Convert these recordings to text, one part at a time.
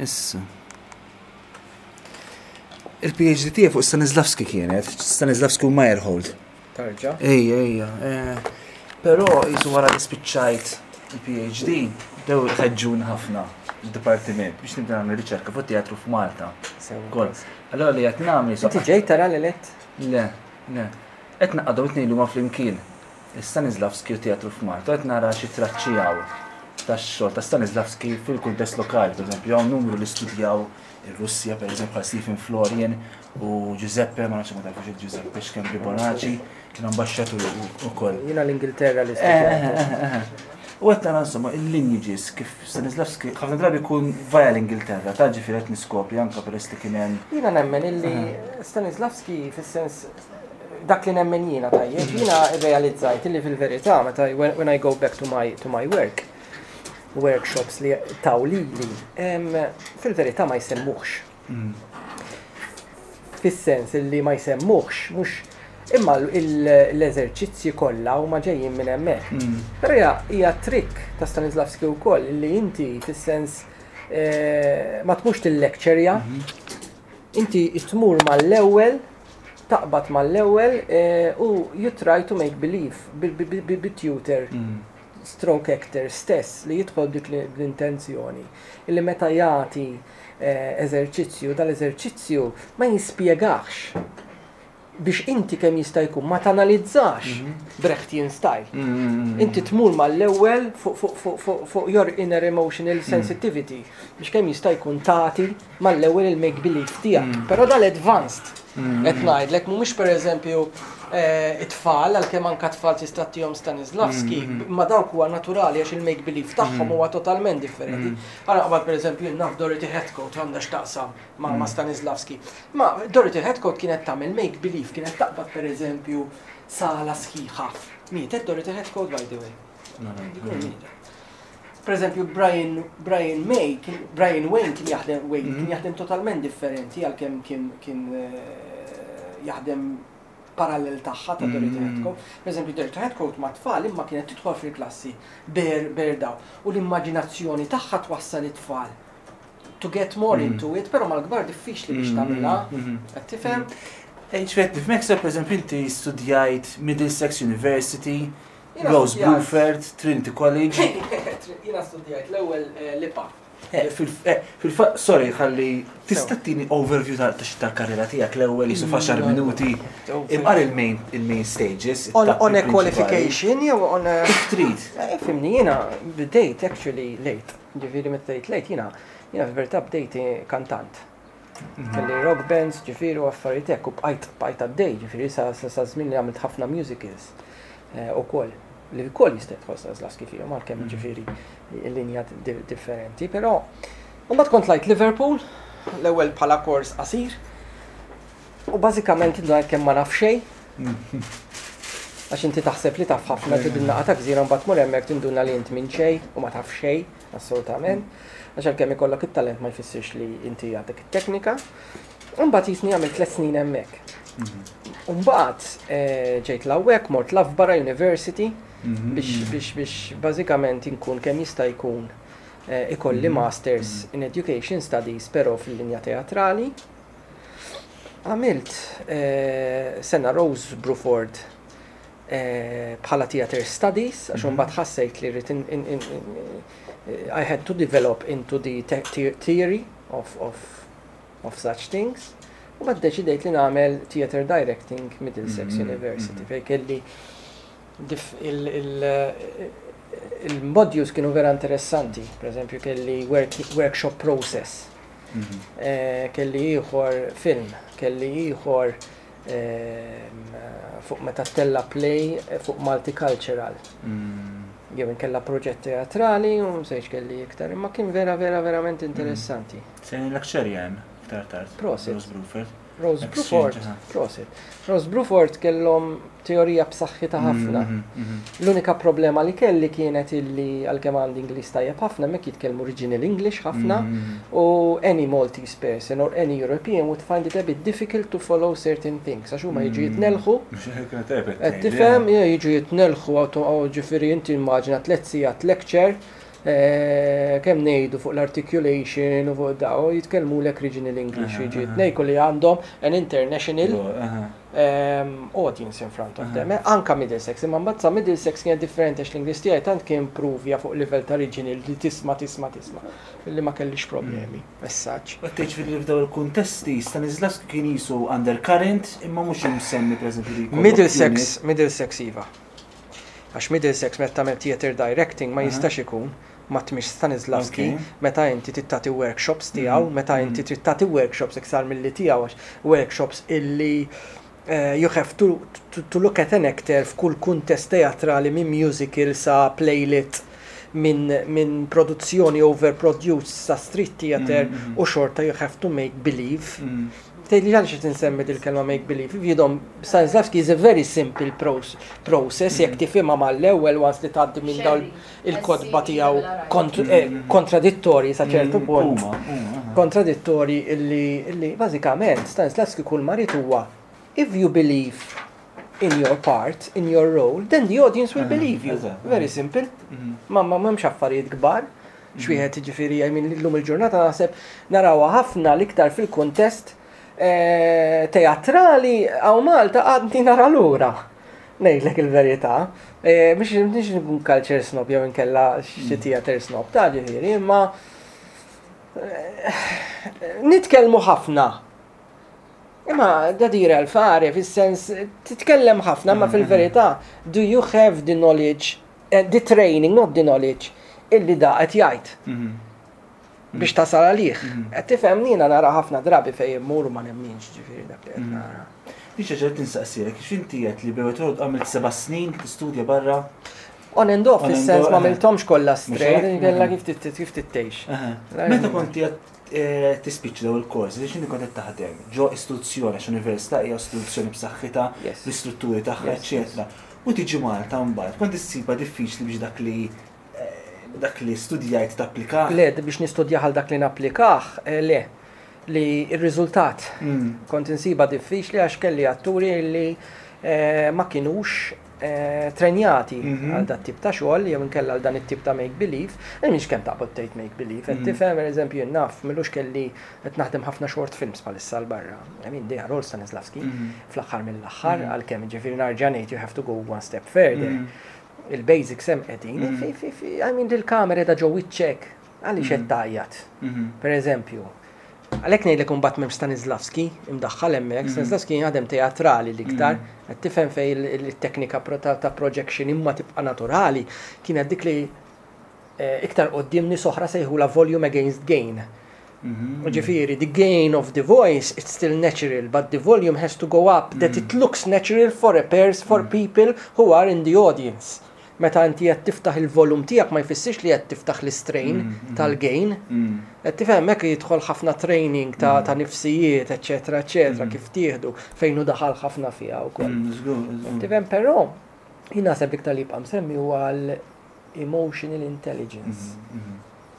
Issa. Il-PhD tiegħi fuq Stanislavski kienet, Stanislavski u Meyerhold. Tarġa? Ejja, ejja. Eh, però jisu wara li spiċċajt il-PhD, dew ħeġġun ħafna il-dipartiment biex nibda nagħmel riċerka fuq teatru f'Malta. Kol. Allora li qed nagħmel. Inti ġej tara l-elett? Le, le. Qed naqgħdu tnejn huma flimkien. Stanislavski u Teatru f'Malta. Qed nara xi traċċi hawn tax-xogħol ta' Stanislavski fil-kuntest lokali. Pereżempju hawn numru li studjaw ir-Russja, pereżempju bħal Stephen Florian u Giuseppe, ma nafx jekk ma tafux il-Giuseppe Xkembri Bonaci, kien ambaxxatur ukoll. Jiena l-Ingilterra li eh, eh, eh, U qed nara insomma il-linji ġis kif Stanislavski ħafna drabi jkun vaja l-Ingilterra, ta' ġifieri qed niskopri anke peress li kien hemm. Jiena nemmen illi Stanislavski fis-sens dak li nemmen jiena tajjeb, jiena realizzajt li fil-verità meta when I go back to my, to my work, workshops li taw li li, fil-verità ma jsemmuħx. Hmm. Fis-sens li ma jsemmuħx, mux imma l-eżerċizzji kollha huma ġejjin minn hemmhekk. Hmm. Però hija hija trick ta' Stanislavski wkoll li inti fis-sens eh, ma tmux tillekċerja, hmm. inti tmur mal-ewwel taqbad mal-ewwel u you try to make believe bit-tutor stroke actor stess li jidħol b'dik l-intenzjoni li meta jagħti eżerċizzju dal-eżerċizzju ma jispjegax biex inti kemm jista' jkun ma tanalizzax Brechtian style. Inti tmur mal-ewwel fuq your inner emotional sensitivity biex kemm jista' jkun tagħti mal-ewwel il-make believe tiegħek. Però dal-advanced qed ngħidlek, mhumiex pereżempju it-tfal, għalkemm anke t-tfal tista' tihom Stanislavski, imma dawk huwa naturali għax il-make believe tagħhom huwa totalment differenti. Ara qabad pereżempju jien naf Dorothy Heathcote għandha x'taqsam ma' Stanislavski. Imma Dorothy Heathcote kienet tagħmel make believe, kienet taqbad pereżempju sala sħiħa. Mietet Dorothy Heathcote by the way? Dik mietet. Per eżempju, Brian, Brian May, Brian Wayne kien jaħdem, Wayne, kien mhm. jaħdem totalment differenti għal kem kien, kien eh, jaħdem parallel tagħha ta' Dorita mm. Headcoat. Per eżempju, Dorita Headcoat ma' tfal imma kienet tidħol fil-klassi ber ber daw. U l-immaġinazzjoni tagħha twassal it-tfal to get more mm. into it, pero mal-gbar diffiċli biex mm, tagħmilha. Qed tifhem? Ġifiet, f'Mexico, per eżempju, inti studjajt Middlesex University, Rose Bruford, Trinity College. Jina studijajt l-ewel eh, lipa. Eh, eh, fil-fat, sorry, ħalli tista' tini overview tal-karriera tiegħek l-ewwel jisu faxar mm. minuti. Imqar il-main il-main stages. On a qualification jew on a street. Eh, fimni jiena bdejt actually late. Ġifieri meta tgħid late jiena jiena f'verta bdejt kantant. Kelli rock bands ġifieri u affarijiet hekk u bqajt bqajt għaddej ġifieri sa sa żmien li għamilt ħafna musicals ukoll li wkoll jista' jidħol Stanislavski fihom għalkemm mm. ġifieri linja differenti, però mbagħad kont lajt Liverpool l-ewwel bħala kors qasir u bażikament indunajt kemm ma naf xejn. Għax inti taħseb li taf ħafna tibinna ta' gżira mbagħad mur hemmhekk tinduna li int minn xejn u ma taf xejn. Assolutament. Għax għalkemm ikollok it-talent ma jfissirx li inti għandek it-teknika. Imbagħad jisni għamil tliet snin hemmhekk. Imbagħad mhm. eh, ġejt l-awwek mort l-Afbara University mhm. biex biex bażikament inkun kemm jista' jkun eh, ikolli mhm. masters in education studies però fil-linja teatrali. Għamilt eh, sena Rose Bruford bħala theatre studies, għax mbagħad ħassejt li rrid I had to develop into the theory of, of, of such things. U bad deċidejt li nagħmel theater directing Middlesex mm-hmm. University fej kelli il-modules kienu vera interessanti, per eżempju kelli workshop process, mm-hmm. eh, kelli ieħor film, kelli ieħor fuq meta tella play fuq multicultural. Mm. Jew inkella proġett teatrali u msejx kelli iktar, imma kien vera vera verament mm. interessanti. Sejn l-lecture jen, iktar tard. Prosit. Rose Bruford. Rose Bruford. Prosit. Rose Bruford kellhom teorija b'saħħitha mm, ħafna. Mm, mm, L-unika problema li kelli kienet illi għal-kemm għandi Ingliż tajjeb ħafna, mek jitkellmu original English ħafna u any Maltese person or any European would find it a bit difficult to follow certain things għax huma jiġu jitnellħu. Qed tifhem jiġu jitnellħu ġifieri inti immaġina tliet sigħat lecture eh, kemm ngħidu fuq l-articulation u fuq daw jitkellmulek regional English jiġi jitnejku li għandhom an international ehm, audience in front of them. Eh, anka Middlesex, imma mbagħad sa Middlesex kien differenti għax l-Ingliż tiegħi tant kien pruvja fuq livell ta' regional li tisma' tisma' tisma' li ma kellix problemi. messaġġ. Qed tgħid jiġifieri li f'dawn il-kuntesti Stanislavski kien qisu undercurrent imma mhux imsemmi pereżempju li jkollok unit. Middlesex, Middlesex iva. Għax Middlesex meta tagħmel theatre directing ma jistax ikun ma tmixx Stanislavski meta inti trid tagħti workshops tiegħu, meta inti trid tagħti workshops iktar milli tiegħu għax workshops illi you have to to look at an actor f'kull kuntest teatrali minn musical sa playlet minn minn produzzjoni over produced sa street theatre u xorta you have to make believe. Tgħidli għaliex qed insemmi dil-kelma make believe. If you don't, Stanislavski is a very simple process jekk tifhimha mal-ewwel once li tgħaddi minn dawn il-kotba tiegħu kontradittorji sa ċertu punt, kontradittorji illi bażikament Stanislavski kull ma ried huwa if you believe in your part, in your role, then the audience will believe you. Very simple. Ma m'hemmx affarijiet kbar. X'wieħed jiġifieri I mean llum il-ġurnata naħseb narawha ħafna l-iktar fil-kuntest teatrali hawn Malta għadni nara lura. Ngħidlek il-verità, eh, biex nix nkun culture snob jew inkella xi theater snob ta' ġifieri, imma eh, nitkellmu ħafna. Imma da dire għal fare fis-sens titkellem ħafna ma fil-verità do you have the knowledge, eh, the training, not the knowledge, illi da qed jgħid. Mhm. biex tasal għalih. Qed tifhemni jiena nara ħafna drabi fejn immur u ma nemminx ġifieri dak li qed nara. Richard ġejt insaqsiek għax inti qed li bejwet u għamilt seba' snin tistudja barra. On and off fis-sens ma għamilthomx kollha straight, kellha kif tittgħix. Meta kont qed Eh, tispiċċa daw il-kors, li x'inhi kont taħdem ġo istituzzjoni għax università hija istituzzjoni b'saħħitha, l-istrutturi tagħha, eċetera. U tiġi Malta mbagħad, kont issibha diffiċli biex dak li dak li studjajt tapplika? Le, biex nistudja għal dak li napplikah, eh, le. Li r-riżultat hmm. kont insiba diffiċli għax kelli atturi li eh, ma kinux eh, trenjati mhm. għal dat tip ta' xogħol jew inkella għal dan it-tip ta' make believe, mhix kemm taqbod tgħid make believe, qed hmm. tifhem eżempju naf milux kelli qed naħdem ħafna short films bħalissa l barra. Min dejja Rol Stanislavski hmm. fl-aħħar mill-aħħar għalkemm ġifieri narġa' ngħid you have to go one step further. Il-basics hemm qegħdin. I mean dil-kamera da ġo wiċċek għaliex qed tgħajjat. Per eżempju, għalhekk ngħidlek imbagħad m'hemm Stanislavski imdaħħal hemmhekk, Stanislavski jaħdem teatrali l-iktar, qed tifhem fejn it-teknika ta' projection imma tibqa' naturali kienet dik li iktar qoddim nies oħra sejħula volume against gain. Mhm. Ġifiri, the gain of the voice, it's still natural, but the volume has to go up, that it mhm. looks natural for a pairs, for mhm. people who are in the audience. Meta inti qed tiftaħ il-volum tiegħek ma jfissirx li qed tiftaħ l-strain tal-gain. Qed tifhem hekk jidħol ħafna training ta' nifsijiet, eċetera, eċetera, kif tieħdu fejn hu daħal ħafna fiha wkoll. Tifhem però jien naħseb iktar li jibqa' msemmi huwa Emotional intelligence.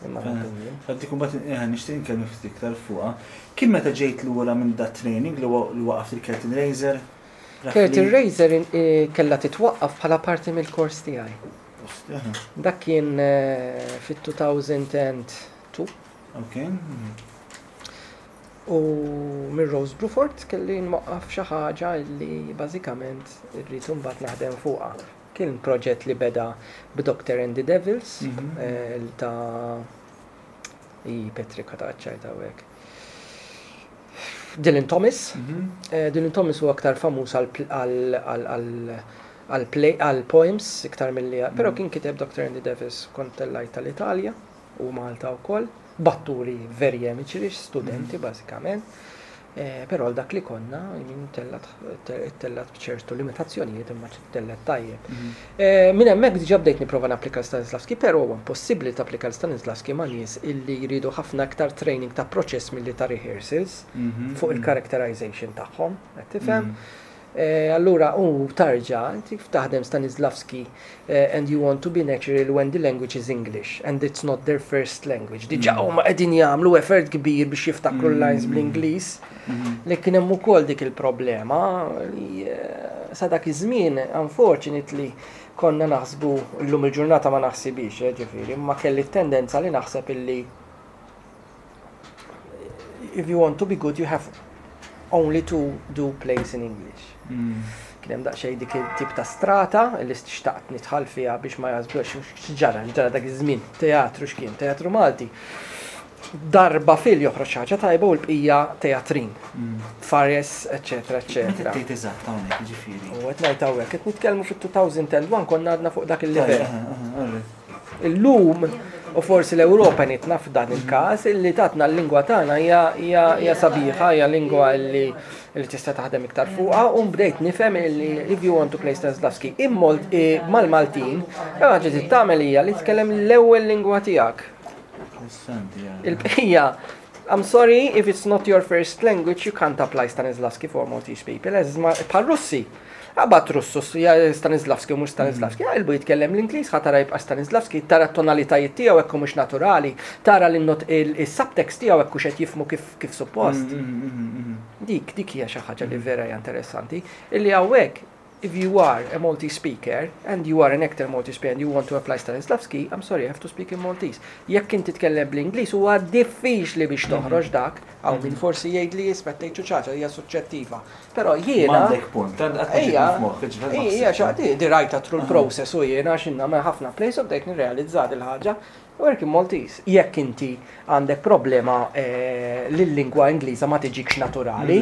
Imma nagħtini. Fatti kumbat eħa nixtieq nkellmu ftit iktar fuqha. Kien meta ġejt lura minn dat training li waqaft il-curtain raiser? Curtain raiser kellha titwaqqaf bħala parti mill-kors tiegħi. Dak kien fit-2002. Okay. U minn Rose Bruford kelli nwaqqaf xi ħaġa li bażikament irrid imbagħad naħdem fuqha. Kien proġett li beda b'Doktor and the Devils ta' Petri Kataċċa jtawek. Dylan Thomas. Eh, Dylan Thomas huwa aktar famuż għal-poems iktar mill-li, pero kien kiteb Dr. Andy Davis kontellajt tal-Italja u Malta u koll, batturi verjemiċi li studenti mhm. bazzikament. Però għal dak li konna, min tellat bċertu limitazzjonijiet imma tellat tajjeb. Eh, minn hemmhekk diġà bdejt nipprova napplika l-Stanislavski, però huwa impossibbli tapplika l-Stanislavski ma' nies illi jridu ħafna iktar training ta' proċess milli ta' rehearsals mhm. fuq il-characterization tagħhom, qed tifhem? Mhm. Allura hu tarġa, kif taħdem Stanislavski and you want to be natural when the language is English and it's not their first language. Diġà huma qegħdin jagħmlu effort kbir biex jiftakru l-lines bl-Ingliż li kien hemm ukoll dik il-problema li sa dak iż-żmien unfortunately konna naħsbu llum il-ġurnata ma naħsibhiex, ġifieri, imma kelli t-tendenza li naħseb illi if you want to be good you have only to do plays in English. Hmm. Kien hemm daqsxejn dik il-tip ta' strata li xtaqt nitħal fiha biex ma jażblux x'ġara ġara dak iż-żmien teatru x'kien teatru Malti. Darba fil joħroġ ħaġa tajba u l-bqija teatrin. Hmm. Fares, eċetera, eċetera. Tgħid eżatt hawnhekk ġifieri. U qed ngħid hawnhekk qed nitkellmu fit-2001 konna għadna fuq dak il-livell. Illum, u forsi l-Ewropa nitna f'dan il-każ, li tatna l-lingwa tagħna hija sabiħa, hija lingwa li tista' taħdem iktar fuqha, u bdejt nifhem li if you want to play Stanislavski mal-Maltin, ħaġa li tagħmel hija li tkellem l-ewwel lingwa tiegħek. Il-bqija, I'm sorry if it's not your first language you can't apply Stanislavski for Maltese people, bħal Russi, Abbat Russu, Stanislavski u mhux Stanislavski, għajlbu jitkellem l-Ingliż, ħa tara jibqa' Stanislavski, tara t-tonalitajiet tiegħu hekk mhux naturali, tara l-subtext tiegħu hekk hux qed jifhmu kif suppost. Dik, dik hija xi ħaġa li vera hija interessanti, illi hawnhekk if you are a Maltese speaker and you are an actor Maltese speaker and you want to apply Stanislavski, I'm sorry, you have to speak in Maltese. Jekk inti tkellem bl-Ingliż huwa diffiċli biex toħroġ dak, hawn min forsi jgħid li jisma' tgħid xi ħaġa hija suġġettiva. Però jiena. M'għandek punt, tant qed tiġibni f'moħħi ġifier ma ħsibtx. Ejja, x'għad hi, dirajtha through l-process u jiena għax nagħmel ħafna plays u bdejt nirrealizza din il-ħaġa, Working Maltese, jekk inti għandek problema li l-lingwa Ingliża ma tiġikx naturali,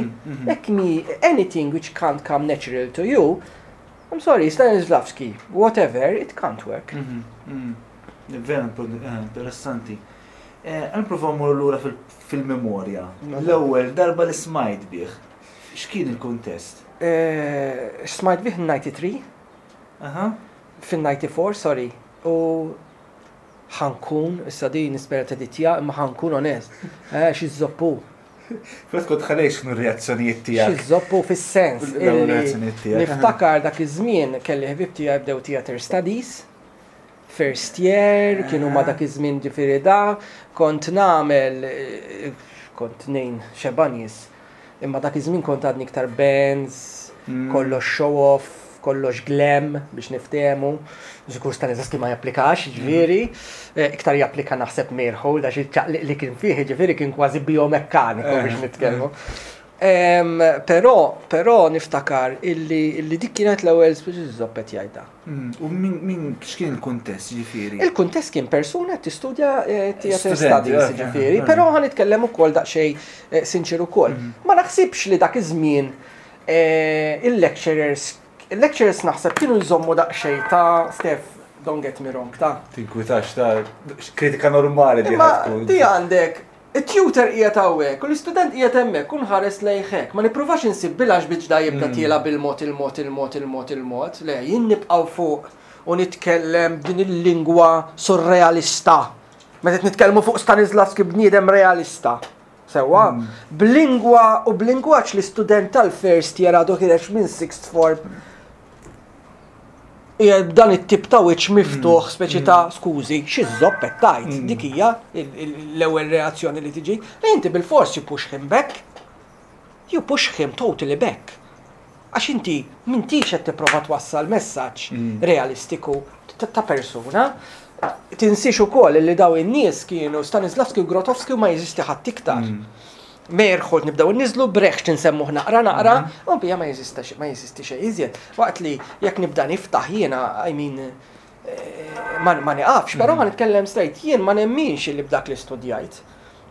hekk mhi anything which can't come natural to you, I'm sorry, Stanislavski, whatever, it can't work. Vera, interessanti. Qed nipprova mmur lura fil-memorja. L-ewwel darba li smajt bih. X'kien il-kuntest? Smajt bih n-93. Fin-94, sorry. U ħankun, issa din nispera teditja, imma ħankun onest. Eh, xi żoppu. Fett kont ħalejx minn reazzjonijiet tiegħek. Xi żoppu fis-sens. Niftakar dak iż-żmien kelli ħbib tiegħi bdew theater studies. First year, kien huma dak iż-żmien ġifieri da, kont nagħmel, kont ngħin xebgħa nies, imma dak iż-żmien kont għadni iktar Benz, kollox show off, kollox glam biex niftehmu, żgur Stan Eżasti ma japplikax jiġifieri, iktar japplika naħseb Meyerhold għax iċ-ċaqliq li kien fih jiġifieri kien kważi bijomekkaniku biex nitkellmu. Però, però niftakar illi dik kienet l-ewwel, spiċċa zopp qed jgħidha. U min x'kien il-kuntest ġifieri? Il-kuntest kien persuna qed tistudja theater studies ġifieri, però ħa nitkellem ukoll daqsxejn eh, sinċir ukoll. Mhm. Ma naħsibx li dak iż-żmien eh, il-lecturers il-lecturers naħseb kienu jżommu daqsxejn ta' Stef, don't get me wrong, ta' Tinkwitax ta' kritika normali di ħatkun. Di għandek It-tutor qiegħed hawnhekk u l-istudent qiegħed hemmhekk u nħares lejh hekk. Ma nippruvax insib bilanċ biex da jibda tiela' bil-mod, il-mod, il-mod, il-mod, il-mod. Le, jien nibqa' 'l fuq u nitkellem b'din il-lingwa surrealista. Meta qed nitkellmu fuq Stanislavski bniedem realista. Sewwa? B'lingwa u b'lingwaġġ li student tal-first year għadu ħireġ minn sixth form dan it-tip ta' wiċċ miftuħ, mm. speċi ta' mm. skużi, xi żoppet tajt, mm. dik hija l-ewwel reazzjoni li tiġi. Inti bil-fors you push him back. You push him totally back. Għax inti mintix qed tipprova twassal messaġġ realistiku ta' persuna. Tinsiex ukoll li daw in-nies kienu Stanislavski u Grotowski u ma jeżisti ħadd iktar. Mierħu nibdew inniżżlu, b'reħx insemmuh naqra naqra, u bija ma jeżisti xejn iżjed. Waqt li jekk nibda niftaħ jiena, I mean, ma nieqafx, però ħa nitkellem straight, jien ma nemminx li b'dak li studjajt,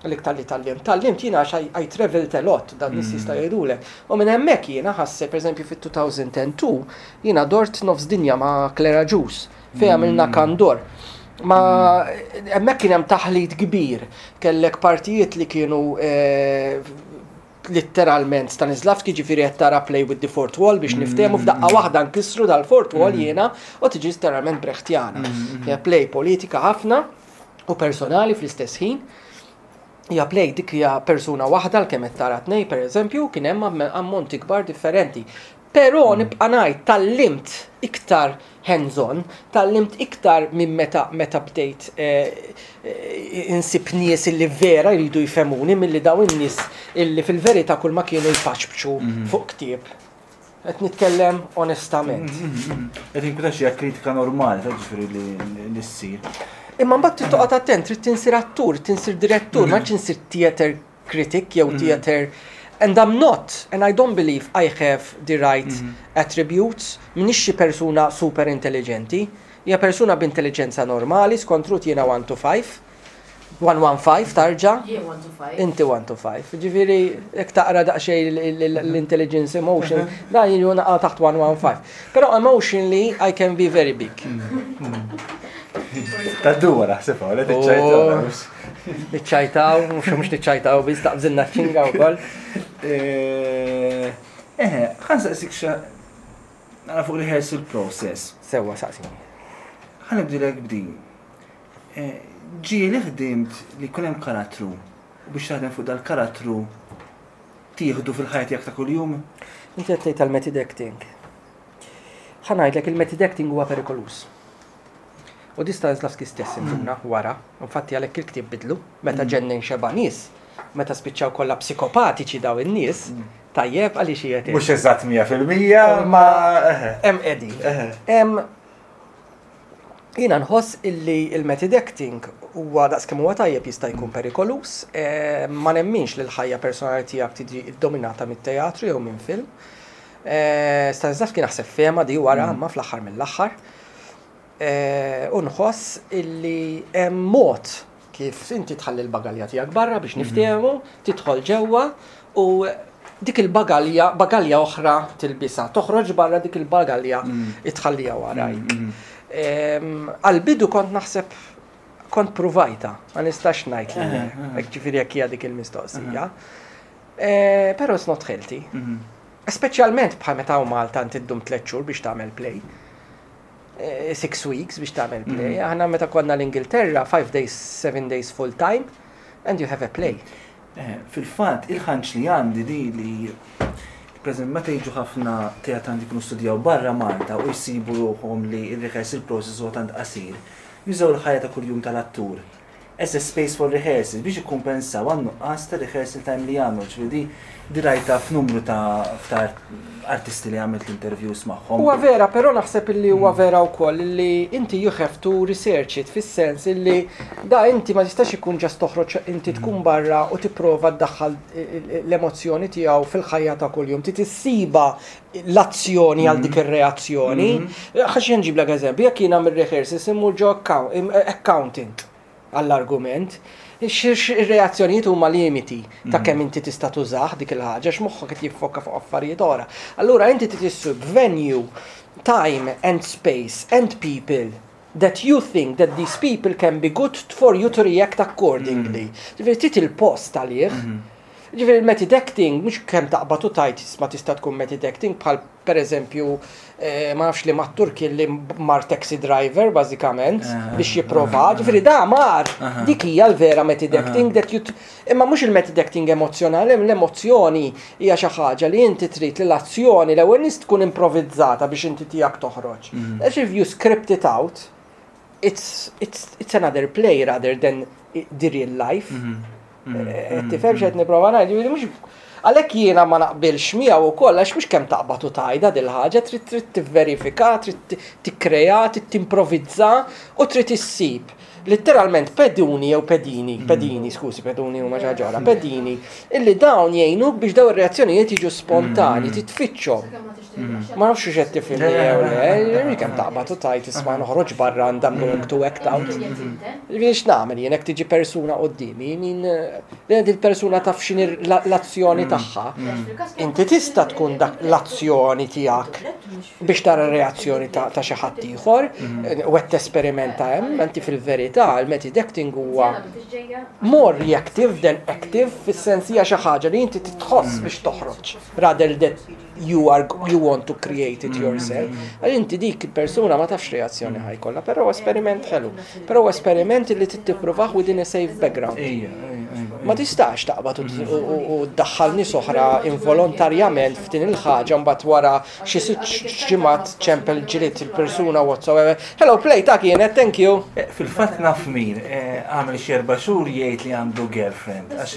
l-iktar li tgħallimt, tgħallimt jiena għax I travelled a lot, dan nies jistgħu jgħidulek. U minn hemmhekk jiena ħassejt, pereżempju fit-2002, jiena dort nofs dinja ma' Clara Juice, Fej għamilna kandor. Ma hemmhekk kien hemm taħlit kbir. Kellek partijiet li kienu eh, litteralment Stanislavski ġifiri qed tara play with the fort wall biex niftehmu f'daqqa waħda nkissru dal-fort wall jiena u tiġi literalment Brechtjana. Hija play politika ħafna u personali fl-istess ħin. Ja play dik hija persuna waħda l kemm qed tara tnej pereżempju kien hemm am- ammonti kbar differenti. Però nibqa' ngħid tgħallimt iktar hands on, tgħallimt iktar minn meta meta bdejt insib nies illi vera jridu jfhemuni milli dawn in-nies illi fil-verità kulma kienu jpaċpċu fuq ktieb. Qed nitkellem onestament. Qed inkun taf xi hija kritika normali, taf jiġifieri li li ssir. Imma mbagħad trid toqgħod attent, trid tinsir attur, tinsir direttur, ma tridx insir theatre critic jew theatre and I'm not and I don't believe I have the right attributes, m'iniex xi persuna super intelliġenti, hija persuna b'intelliġenza normali skont Ruth jiena one to five, one one five tarġa', inti one to five. Jiġifieri jekk taqra daqsxejn l-intelligence emotion, dan jiġu naqa' taħt one one five. Però emotionally I can be very big. Tad-duwa naħsibha, wara tiċċajt. Niċċajtaw, mhux mhux niċċajtaw biss taqbżilna ċinga wkoll. Eh, eh, ħan saqsik xa nara fuq rehearsal process. Sewwa saqsini. Ħan nibdilek b'din. Eh, ġieli ħdimt li jkun hemm karattru u biex taħdem fuq dal-karattru tieħdu fil-ħajja tiegħek ta' kuljum. Inti qed tgħid tal-method acting. Ħa ngħidlek il-method acting huwa perikoluż. U di Stanislavski stess induna, wara, infatti għalhekk il-ktieb bidlu, meta ġennen xebgħa nies, meta spiċċaw kollha psikopatiċi dawn in-nies, tajjeb għaliex qiegħed hemm. Mhux eżatt mija fil-mija, imma eħe. Hemm qegħdin. Eħe. Hemm jiena nħoss illi l-method acting huwa daqs kemm huwa tajjeb jista' jkun perikoluż, eh, ma nemminx li l-ħajja personali tiegħek tiġi ddominata mit-teatru jew minn film. Eh, Stanislavski naħseb fema di wara, imma fl-aħħar mill-aħħar. u nħoss illi hemm mod kif inti tħalli l-bagalja tiegħek barra biex niftehmu, tidħol ġewwa u dik il-bagalja, bagalja oħra tilbisha, toħroġ barra dik il-bagalja tħalliha warajk. Għall-bidu kont naħseb kont pruvajtha, ma nistax ngħid li hekk ġifieri jekk hija dik il-mistoqsija. Però it's not healthy. Speċjalment bħal meta hawn Malta inti ddum tliet xhur biex tagħmel play. Eh, six weeks biex tagħmel play. Mm-hmm. Aħna meta konna l-Ingilterra, five days, seven days full time, and you have a play. Eh, fil-fatt, il-ħanċ li għandi di li Preżent, meta jiġu ħafna teat għandi kienu studjaw barra Malta u jsibu ruħhom li il-rehearsal process huwa tant qasir, jużaw l-ħajja ta' kuljum tal-attur Excess space for rehearsal, biex jikkumpensaw għan-nuqqas ta' rehearsal time li jagħmlu, ġifieri di, di rajtha f'numru ta' ta' artisti li għamilt interviews magħhom. Huwa vera, però naħseb illi huwa vera wkoll illi inti you have to research it fis-sens illi da inti ma tistax ikun just toħroġ inti tkun barra u tipprova ddaħħal l-emozzjoni tiegħu fil-ħajja ta' kuljum. Trid issibha l-azzjoni għal dik mm-hmm. ir-reazzjoni. Mm-hmm. Ħax jien ġiblek eżempju, jekk jiena mir-rehearsals immur ġo accountant għall-argument, ir-reazzjonijiet huma limiti ta' mm-hmm. kemm inti tista' tużah dik il-ħaġa x'moħħok qed jiffokka fuq affarijiet ora. Allura inti titissib venue, time and space and people that you think that these people can be good for you to react accordingly. Ġifieri tit il-post għalih Jiġifieri l-method acting mhux kemm taqbad u tgħid isma' tista' tkun method acting bħal pereżempju ma nafx liema attur kien li mar taxi driver bażikament eh, eh, biex jipprova, eh, ġifieri da mar dik hija l-vera method acting that you imma mhux il-method acting emozjonali, l-emozzjoni hija xi ħaġa li inti trid li l-azzjoni l-ewwel nies tkun improvizzata biex inti tiegħek toħroġ. Mhm. Għax if you script it out, it's, it's, it's another play rather than the real life. Mhm. Mm-hmm. Tifhem x'qed nipprova ngħid, jiġifieri mhux Għalhekk jiena ma naqbilx miegħu wkoll għax mhux kemm taqbad u tajda dil ħaġa trid trid tivverifika, trid tikkrea, trid timprovizza u trid issib. Litteralment peduni jew pedini, mm. pedini, skusi, peduni u maġaġora, pedini, illi dawn jgħinuk biex daw ir-reazzjonijiet jiġu spontani, mm. titfittxhom. Ma nafx xiex qed tifhimni jew le, jien kemm taqbad u tajt isma' noħroġ barra and I'm going to act out. Jien x'nagħmel jien hekk tiġi persuna quddiemi, min din il-persuna taf x'inhi l-azzjoni tagħha. Inti tista' tkun dak l-azzjoni tiegħek biex tara r-reazzjoni ta' xi ħadd ieħor u qed tesperimenta hemm, inti fil-verità l-method acting huwa more reactive than active fis-sens hija xi ħaġa li inti titħoss biex toħroġ rather than you are you want to create it yourself. Mm-hmm. Għal inti dik persuna ma tafx reazzjoni ħaj kollha, però esperiment ħelu. Però esperiment li tippruvaħ within a safe background. Ma tistax taqbad u daħħal nies oħra involontarjament f'din il-ħaġa mbagħad wara xi sitt ġimgħat ċempel ġrid il-persuna whatsoever. Hello play ta' kienet, thank you. Eh, fil-fatt naf min eh, għamel xi erba' xhur jgħid li għandu girlfriend għax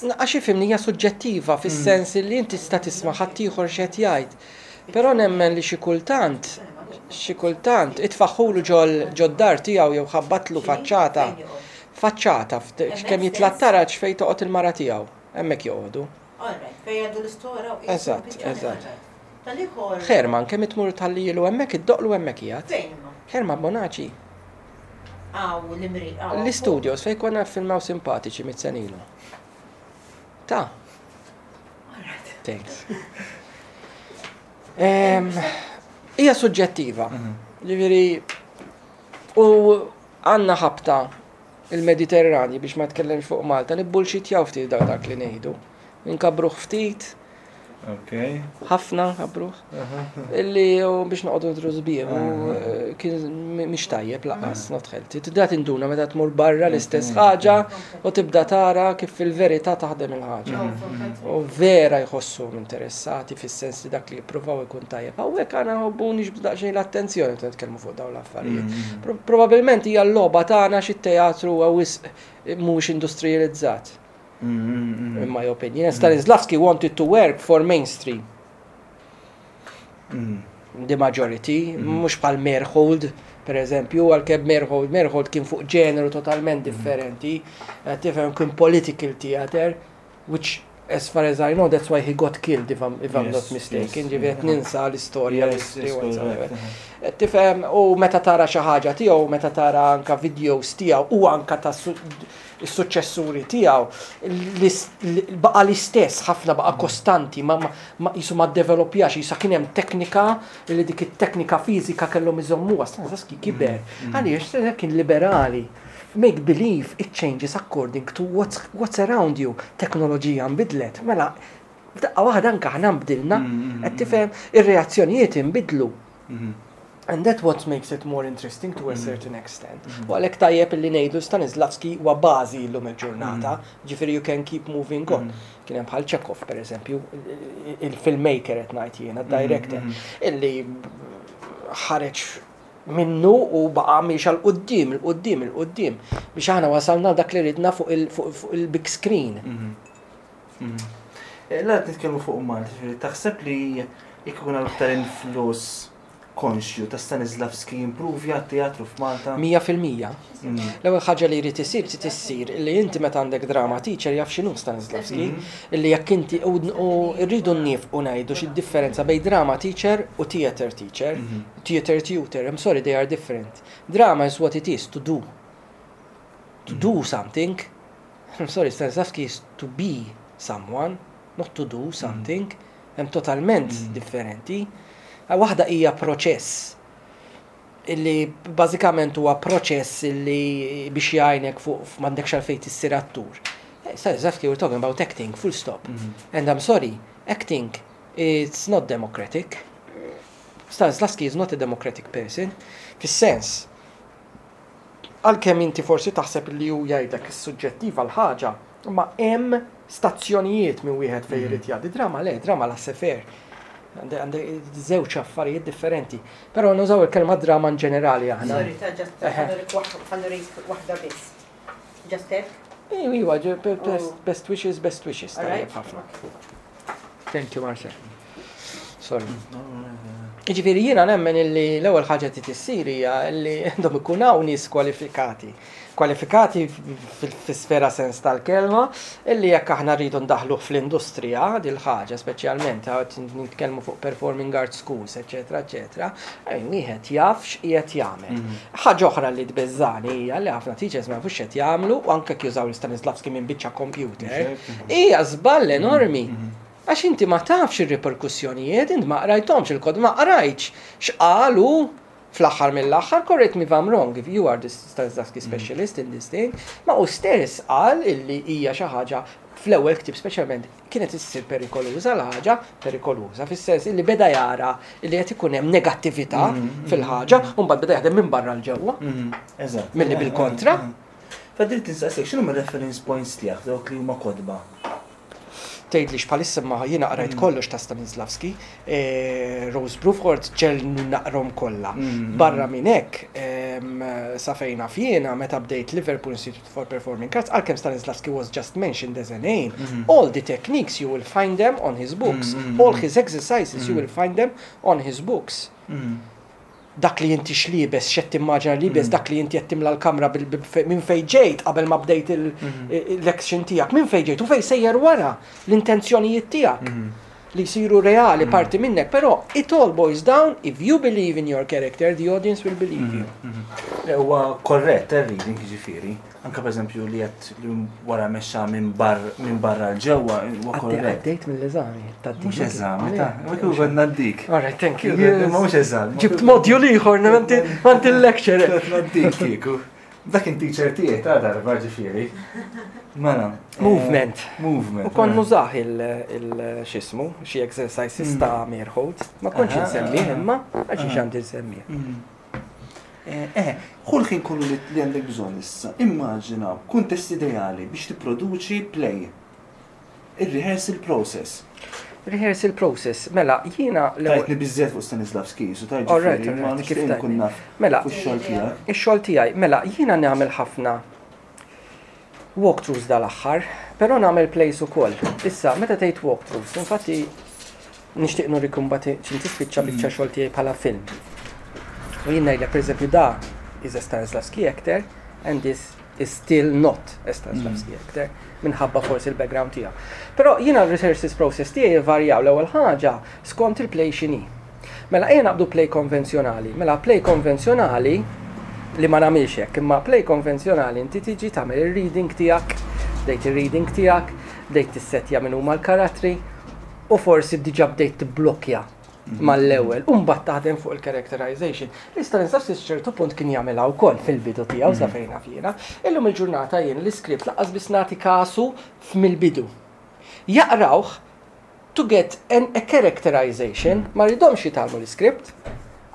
Għax ifimni hija suġġettiva mm. fis-sens li inti tista' tisma' ħaddieħor x'qed jgħid. Però nemmen li xi kultant xi kultant itfaħħulu ġol ġoddar tiegħu jew ħabbatlu faċċata faċċata kemm jitlattara ċfej toqgħod il-mara tiegħu hemmhekk joqogħdu. Eżatt, eżatt. Herman, kemm itmur tallijilu hemmhekk iddoqlu hemmhekk qiegħed. Herman Bonaci. L-istudios fejn konna niffilmaw simpatiċi mit-senilu. Ta. Thanks. Hija suġġettiva. Ġifieri u għandna ħabta il-Mediterranji biex ma tkellemx fuq Malta, nibbullxitjaw ftit daw dak li ngħidu. Inkabruh ftit. Okay. Ħafna nkabruh. Illi biex noqogħdu nidru żbieħ u eh, kien mhix tajjeb laqas notħel. Tibda tinduna meta tmur barra l-istess ħaġa u tibda tara kif fil-verità taħdem il-ħaġa. U vera jħossu interessati fis-sens li dak li jippruvaw ikun tajjeb. Hawnhekk għana ħobbu nixbdaqxejn l-attenzjoni meta nitkellmu fuq dawn Probabilment hija l-logħba tagħna xi teatru huwa wisq mhux industrijalizzat. In my opinion, Stanislavski wanted to work for mainstream. The majority, mhux bħal Merhold, per eżempju, għal-keb Merhold, Merhold kien fuq ġeneru totalment differenti, tifhem kien political theater. which as far as I know that's why he got killed if I'm, if I'm not mistaken, ġivi qed ninsa l-istorja Tifhem u meta tara xi ħaġa tiegħu, meta tara anka videos tiegħu u anka ta' is-suċċessuri tiegħu baqa' l-istess ħafna baqa' mm. kostanti ma jisu ma ddeveloppjax jisa kien hemm teknika li dik it-teknika fiżika kellhom iżommuha stanza kiber mm. għaliex kien liberali Make believe it changes according to what's around you, teknoloġija nbidlet, mela f'daqqa waħda anke aħna nbdilna, qed tifhem? Ir-reazzjonijiet inbidlu. And that what makes it more interesting to a certain extent. U għalhekk tajjeb illi ngħidu Stanislavski huwa bażi llum il-ġurnata, ġifieri you can keep moving on. Kien hemm bħal Chekhov pereżempju, il-filmmaker qed ngħid jiena, d-director, illi ħareġ minnu u baqa' miexa l quddiem il quddiem il quddiem biex aħna wasalna dak li ridna fuq il-big screen. Mhm. Mhm. Eh, la qed nitkellmu fuq Malti, taħseb li jekk ikun hemm aktar influss konxju ta' Stanislavski jimprovja t-teatru f'Malta? 100% L-ewwel ħaġa li jrid isir trid issir li inti meta għandek drama teacher jaf x'inhu Stanislavski, mm-hmm. illi jekk inti u rridu nifqu ngħidu x'id-differenza bejn drama teacher u theater teacher, mm-hmm. theater tutor, I'm sorry they are different. Drama is what it is to do. To do mm-hmm. something. I'm sorry Stanislavski is to be someone, not to do something. Hemm totalment differenti. Waħda hija proċess illi bażikament huwa proċess illi biex jgħinek fuq m'għandekx għalfejn tissir attur. Sa exactly we're talking about acting, full stop. And I'm sorry, acting it's not democratic. Stanislavski is not a democratic person, fis-sens għalkemm inti forsi taħseb li hu jgħidlek is-suġġettiva l-ħaġa, Imma hemm stazzjonijiet minn wieħed fejn irid jgħaddi. Drama le, drama lasse fair. Għandek żewġ affarijiet differenti. Però nużaw il-kelma drama in ġenerali aħna. Sorry, ta' ġast ħanurik waħda biss. Ġast hekk? Iva, best wishes, best wishes. Tajjeb ħafna. Thank you, Marcel. Sorry. Ġifiri, jina nemmen illi l-ewel ħagġa ti tissir hija illi għandhom ikun hawn nies kwalifikati. Kwalifikati fis-sfera sens tal-kelma, illi jekk aħna rridu ndaħlu fl-industrija dil ħaġa speċjalment nitkellmu fuq performing art schools, eċetera, eċetera, wieħed jafx qiegħed jagħmel. Mhm. Ħaġa oħra li tbiżżagħni hija li ħafna teachers ma jafux x'qed jagħmlu u anke jekk jużaw l-Stanislavski minn biċċa kompjuter. Hija żball enormi. Għax inti ma tafx ir-riperkussjonijiet, int ma qrajthomx il-kod, ma qrajtx x'qal hu fl-aħħar mill-aħħar, correct me if I'm wrong, if you are the Stanislavski specialist in this thing, ma hu stess qal illi hija xi ħaġa fl-ewwel ktieb speċjalment Kienet issir perikoluża l-ħaġa, perikoluża fis-sens illi beda jara li qed ikun hemm negattività fil-ħaġa u mbagħad beda jaħdem minn barra l ġewwa. Eżatt. Milli bil-kontra. Fadil tinsaqsik x'inhu mir-reference points tiegħek dawk li huma kotba? Tgħidlix bħalissa ma jiena qrajt kollox ta' Stanislavski, Rose Bruford ġelni naqrom kollha. Barra minn hekk, sa fejn naf jiena meta bdejt Liverpool Institute for performing arts, għalkemm Stanislavski was just mentioned as a name, all the techniques you will find them on his books, all his exercises you will find them on his books. Dak li inti xliebes, xed timmaġina li jibes, dak li inti qed timla l-kamra minn fejn ġejt qabel ma bdejt l-action tiegħek, minn fejn ġejt u fejn sejjer wara l-intenzjonijiet tiegħek. li jsiru reali parti minnek, però it all boils down if you believe in your character, the audience will believe you. Huwa korrett eh, reading jiġifieri, anke pereżempju li qed wara mexxa minn barra l ġewwa huwa korrett. Għaddejt mill-eżami ta' dik. Mhux eżami, ta' kif kont ngħaddik. Ora, thank you. Mhux eżami. Ġibt modju ieħor ngħanti l-lecture. Ngħaddik kieku. Dak in teacher tiegħi ta' darba ġifieri. Mela. Eh, movement. Movement. U kon nużaħ il-xismu, xi exercises mm. ta' Mirhold. Ma konċ insemmih imma għax xant insemmih. Mm. Eh, eh, kull ħin kollu li għandek bżonn issa, immaġina kuntest ideali biex tipproduċi play Ir-rehearsal process. Rehearsal process, mela jiena l Tajtni biżżejjed fuq Stanislavski, su tajt ġifieri, ma nixtieq nkun naf mela, fuq ix-xogħol tiegħek. Ix-xogħol tiegħi, mela jiena nagħmel ħafna walkthroughs dal-aħħar, però nagħmel plays ukoll. Issa, meta tgħid walkthroughs, infatti Nixtieq nuriek imbagħad x'inhi tispiċċa biċċa xogħol tiegħi bħala film. U jien ngħidlek pereżempju da is a Stanislavski actor and this is still not a Stanislavski mm. actor minħabba forsi l-background tiegħu. Però jiena l-resources process tiegħi varjaw l-ewwel ħaġa skont il-play xini. Mela ejja naqbdu play konvenzjonali. Mela play konvenzjonali li ma nagħmilx hekk, imma play konvenzjonali inti tiġi tagħmel ir-reading tiegħek, bdejt ir-reading tiegħek, bdejt tissettja minn huma l-karattri, u forsi diġa bdejt tibblokja mhm. mal-ewwel, u mbagħad taħdem fuq il-characterization. Li Stanislavskis ċertu punt kien jagħmilha wkoll fil-bidu tiegħu sa mhm. fejn fjena. Illum il-ġurnata jien l-iskript laqas biss nagħti kasu mill-bidu. Jaqrawh to get an, a characterization, ma ridhomx jitalmu l-iskript,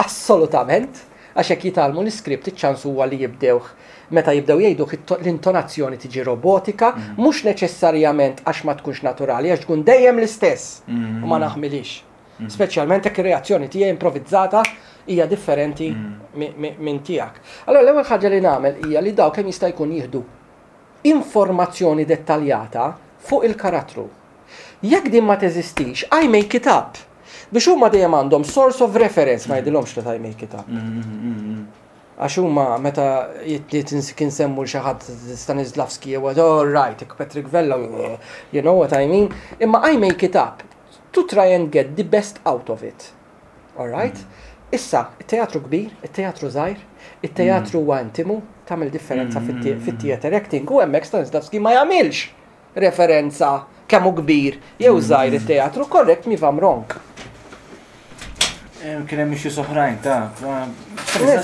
assolutament, Għax hekk jitgħallmu l-iskript iċ-ċans huwa li jibdewh meta jibdew jgħiduh it-to l-intonazzjoni tiġi robotika, mhux neċessarjament għax ma tkunx naturali għax tkun dejjem l-istess u ma naħmilhiex. Speċjalment jekk ir-reazzjoni tiegħi improvizzata hija differenti minn tiegħek. Allura l-ewwel ħaġa li nagħmel hija li daw kemm jista' jkun jieħdu informazzjoni dettaljata fuq il-karattru. Jekk din ma teżistix, I make it up! Biex huma dejjem għandhom source of reference, ma jgħidilhomx li I make it up. Għax huma meta jitnisk insemmu l xi ħadd Stanislavski jew oh right, Patrick Vella, you know what I mean. Imma I make it up to try and get the best out of it. All right? Issa, it-teatru kbir, it-teatru żgħir, it-teatru huwa intimu, tagħmel differenza fit-theatre acting u hemmhekk Stanislavski ma jagħmilx! referenza kemm hu kbir jew żgħir it-teatru, correct me if I'm wrong. Kien hemm xi soħrajn ta'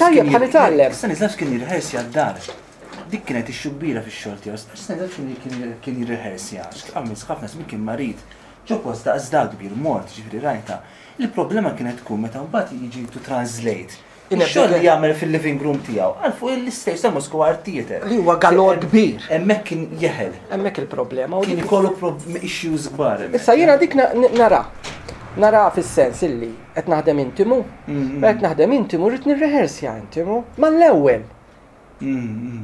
Tajjeb bħal itgħallem. Stanislas kien jirħesja d-dar. Dik kienet ix-xubbira fix-xogħol tiegħu. Stanislas kien kien jirħesja, x'qamm ħafna żmien kien marid. Ġo post daqs dak kbir mort, ġifieri rajta. Il-problema kienet tkun meta mbagħad jiġi to translate Ix-xogħol li jagħmel fil-living room tiegħu, għal fuq il-istejs ta' Moskow Art Theatre. Li huwa galor kbir. Hemmhekk kien jeħel. Hemmhekk il-problema. Kien ikollu issues kbar. Issa jiena dik nara. Nara fis-sens illi qed naħdem intimu, mm-hmm. qed naħdem intimu rrid nirrehersja intimu mal-ewwel. Mm-hmm.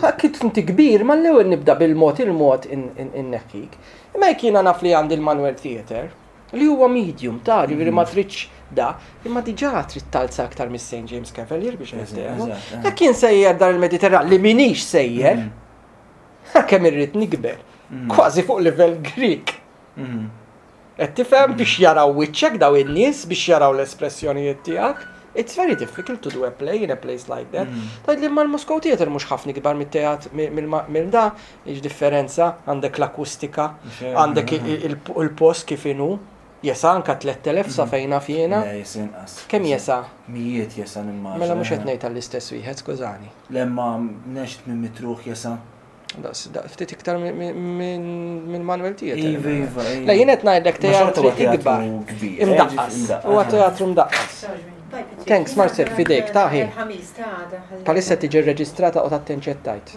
Ħakk inti kbir mal-ewwel nibda bil-mod il-mod inneħħik. Imma jekk jiena naf li għandi l-Manuel Theater, li huwa medium ta' ġifieri ma tridx da, imma diġà trid talza aktar mis-St. James Cavalier biex nistehmu. Dak kien sejjer dan il-Mediterran li minix sejjer, kemm irrid nikber, kważi fuq livell Grik. Qed tifhem biex jaraw wiċċek daw in-nies biex jaraw l-espressjonijiet tiegħek. It's very difficult to do a play in a place like that. Tgħidli ma l-Moskow Theatre mhux ħafna ikbar mit-teat minn da, Hiex differenza, għandek l-akustika, għandek il-post kif inhu, jesa' anka 3000 sa fejn naf jiena. Le, jesa' inqas. Kemm jesa'? Mijiet jesa' nimmaġina. Mela mhux qed ngħid għall-istess wieħed, skużani. Le, ma nexx 800 ruħ jesa'. Daqs, daqs, ftit iktar minn Manuel Theatre. Iva, iva, iva. Le, jien qed ngħidlek teatru ikbar. Imdaqqas. Huwa teatru mdaqqas. Thanks, Marcel, fidejk, taħi. Palissa tiġi reġistrata u tattenċettajt.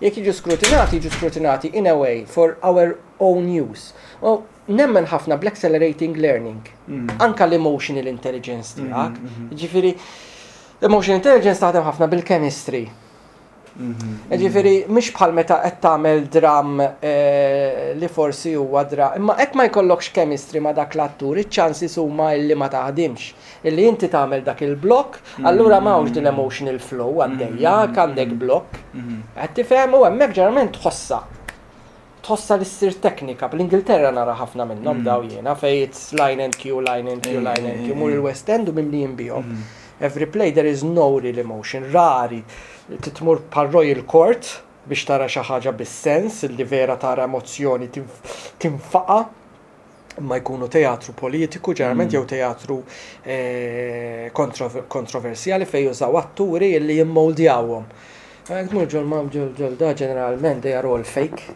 Jekk jiġu skrutinati, jiġu skrutinati in a way for our own use. U nemmen ħafna bl-accelerating learning, anka l-emotional intelligence tiegħek. Ġifieri, emotional intelligence taħdem ħafna bil-chemistry. Ġifieri, mhux bħal meta qed tagħmel dramm eh, li forsi huwa dramm, imma hekk ma jkollokx chemistry ma' dak l-attur, iċ-ċansis huma illi ma taħdimx. Illi inti tagħmel dak il-blokk, allura ma hawnx din emotional flow għaddejja, hekk għandek blokk. Qed tifhem u hemmhekk ġeneralment tħossha. Tħossha li ssir teknika, bl-Ingilterra nara ħafna minnhom dawn jiena fejn it's line and cue, line and cue, line and cue, mur il-West End u mimlijin bihom. Every play there is no real emotion, rari tmur bħar-Royal Court biex tara xi ħaġa bis-sens, illi vera tara emozzjoni tinfaqa'. imma jkunu teatru politiku ġeneralment jew teatru eh, kontroversjali fejn jużaw atturi li jimmoldjawhom. Għedmur ġol ma ġol da ġeneralment they are all fake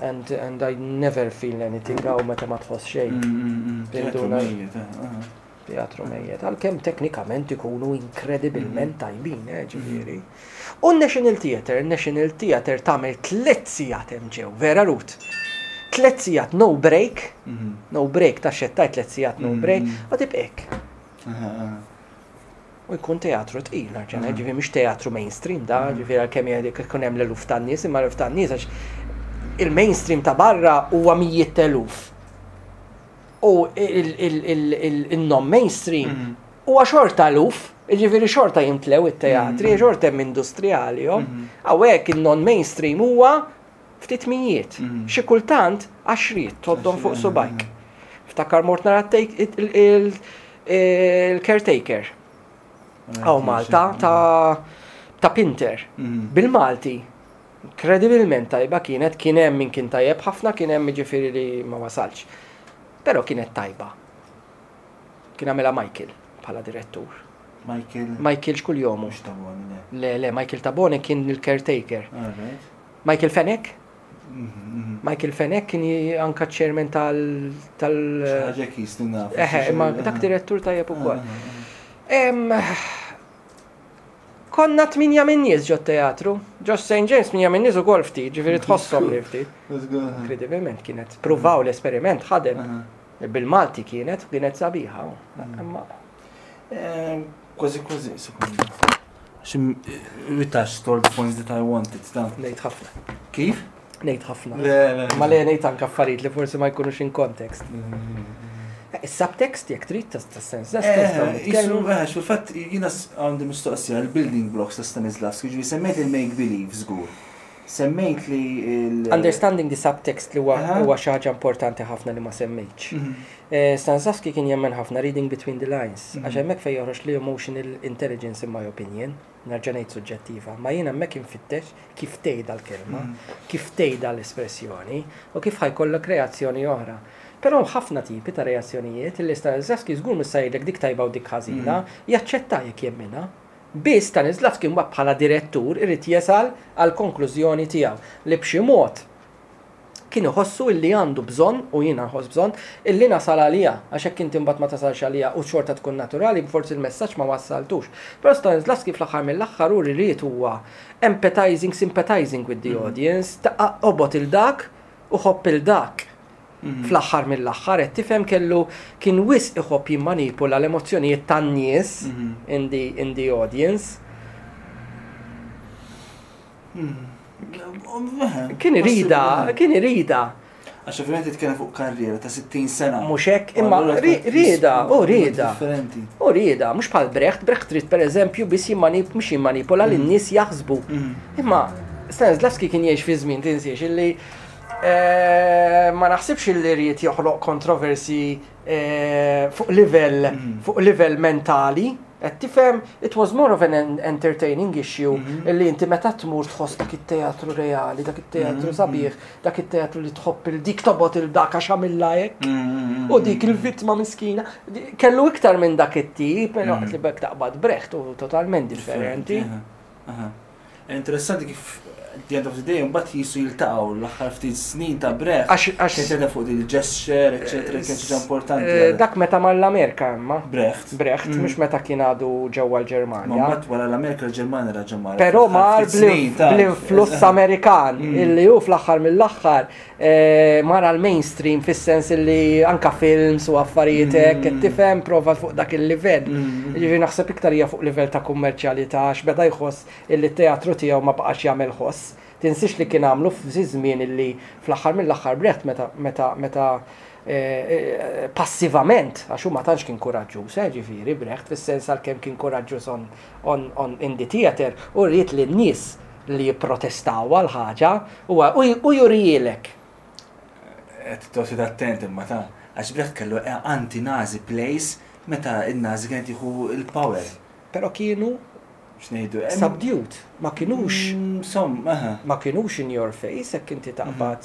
and, and I never feel anything għaw meta ma tħoss xejn. Mm, mm, mm. Teatru mejjet, għalkemm teknikament ikunu inkredibilment mhm. tajbin, eh, ġifieri. Mhm. U National Theatre, National Theatre tagħmel tliet sigħat hemm ġew, vera rut. Tliet sigħat no break, mhm. no break ta' xettajt tliet sigħat no break, u tibqek. U jkun teatru tqil, ġena, ġifi mhux teatru mainstream da, ġifi għalkemm jgħidik ikun hemm l-eluf tan-nies, imma l-eluf tan-nies għax il-mainstream ta' barra huwa mijiet eluf u il-non mainstream huwa xorta luf, ġifiri xorta jimtlew it-teatri, xorta hemm industrijali, għawek il-non mainstream huwa ftit mijiet. Xi kultant għaxriet toddom fuq subajk. Ftakar mort nara il-caretaker. Għaw Malta ta' Pinter. Bil-Malti. Inkredibilment tajba kienet, kien hemm min kien tajjeb ħafna, kien hemm jiġifieri li ma wasalx. Però kienet tajba. Kien għamilha Michael bħala direttur. Michael? Michael x'kuljomu. Mhux Tabone, le. Le, le, Michael Tabone kien il-caretaker. Alright. Michael Fenech? Michael Fenech kien anka ċ-chairman tal. Xi ħaġa hekk jien naf. Eħe, imma dak direttur tajjeb ukoll. Konna tmienja min-nies ġot-teatru. Ġo St. James tmienja min-nies ukoll ftit, ġifieri tħosshom li ftit. Inkredibilment kienet. Pruvaw l-esperiment ħadem. Bil-Malti kienet, kienet sabiħa. Imma. Kważi kważi, sekonda. Xi ritax stolp points that I wanted, ta. Ngħid ħafna. Kif? Nejt ħafna. Ma le nejt anka affarijiet li forsi ma jkunux in kontekst. Is-subtext jek trid tas-sens. Jisu veħex, fil-fatt jina għandi mistoqsija il-building blocks ta' Stanislavski, ġivi semmejt il-make believe żgur. Semmejt li il- Understanding the subtext li huwa xi ħaġa importanti ħafna li ma semmejtx. Stanislavski kien jemmen ħafna reading between the lines, għax hemmhekk fejn joħroġ li emotional intelligence in my opinion. nerġa' ngħid suġġettiva, ma jien hemmhekk infittex kif tgħidha l-kelma, kif tgħidha l-espressjoni u kif ħajkollok reazzjoni oħra. Però hemm ħafna tipi ta' reazzjonijiet li Stanislavski żgur mhux se jgħidlek dik tajba u dik ħażina, jaċċettha jekk jemminha. Biss Stanislavski mbagħad bħala direttur irid jesal għall-konklużjoni tiegħu li b'xi mod kien iħossu illi għandu bżonn, u jiena nħoss bżonn, illi nasal għaliha, għax jekk inti mbagħad ma tasalx għaliha u xorta tkun naturali, forsi l-messaġġ ma wassaltux. Però Stanislavski fl-aħħar mill-aħħar hu ried huwa empatizing, sympathizing with the audience, obgħod 'il dak u ħobb 'il dak fl-aħħar mill-aħħar, qed tifhem kellu kien wisq iħobb jimmanipula l-emozzjonijiet tan-nies in the audience. Kien irida, kien irida. Għax ovvjament titkellem fuq karriera ta' 60 sena. Mhux hekk, imma rieda, u rieda. U rieda, mhux bħal Brecht, Brecht trid pereżempju biss jimmanip mhux jimmanipola lin mm. nies jaħsbu. Mm. Imma Stanislavski kien jgħix fi żmien tinsiex illi eh, ma naħsibx illi ried joħloq kontroversi fuq livell fuq livell mentali, qed tifhem, it was more of an entertaining issue mm-hmm. illi inti meta tmur tħoss dak it-teatru reali, dak it-teatru mm-hmm. sabiħ, dak it-teatru li tħobb il dik tobot il dak għax għamilha hekk. Mm-hmm. U dik il-vittma miskina kellu iktar minn dak it-tip, però qed li bek taqbad breħt u totalment differenti. Interessanti kif at the end of the day mbagħad jisu jiltaqgħu l-aħħar ftit snin ta' breħ. Għax kien fuq il-gesture, eċetera, kien xi importanti. Eh, dak meta mar l-Amerika imma. Breħt. Breħt, mm. mhux meta kien għadu ġewwa l-Ġermanja. Mbagħad wara l-Amerika l-Ġermanja raġa mar. Però mar bl-influss Amerikan mm. illi hu fl-aħħar mill-aħħar Mara l-mainstream fis-sens li anka films u affarijiet hekk qed tifhem prova fuq dak il-livell. Jiġifieri naħseb iktar hija fuq livell ta' kummerċjalità għax beda jħoss illi t-teatru tiegħu ma baqax jagħmel ħoss. Tinsiex li kien għamlu f'xi żmien illi fl-aħħar mill-aħħar Brecht meta meta meta passivament, għax hu ma tantx kien kuraġġuż eh ġifieri Brecht fis-sens għalkemm kien kuraġġuż on on on in the theatre, hu ried lin-nies. li jipprotestaw għal ħaġa u u jurihielek. Qed toqgħod attent imma ta' għax Brecht kellu anti-Nazi place meta n-Nazi kienet jieħu l-power. Però kienu x'ngħidu subdued, ma kinux mm, ma kinux in your face hekk inti taqbad.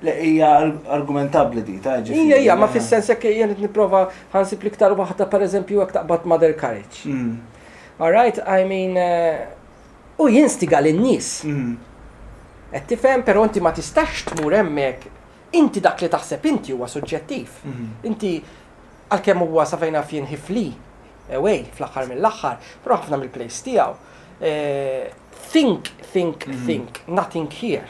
Le, hija argumentabbli di, ta' ġifieri. Hija hija, ma fis-sens jekk jien qed nipprova ħansib l-iktar waħda pereżempju jekk taqbad Mother Courage. Mm. All right, I mean, eh, u jinstiga lin-nies. Mm. Qed tifhem, però inti ma tistax tmur hemmhekk. Inti dak li taħseb inti huwa suġġettiv. Mm. Inti għalkemm huwa sa fejn jien ħifli, away fl-aħħar mill-aħħar, però ħafna mill-place tiegħu. Eh, think, think, think, nothing here.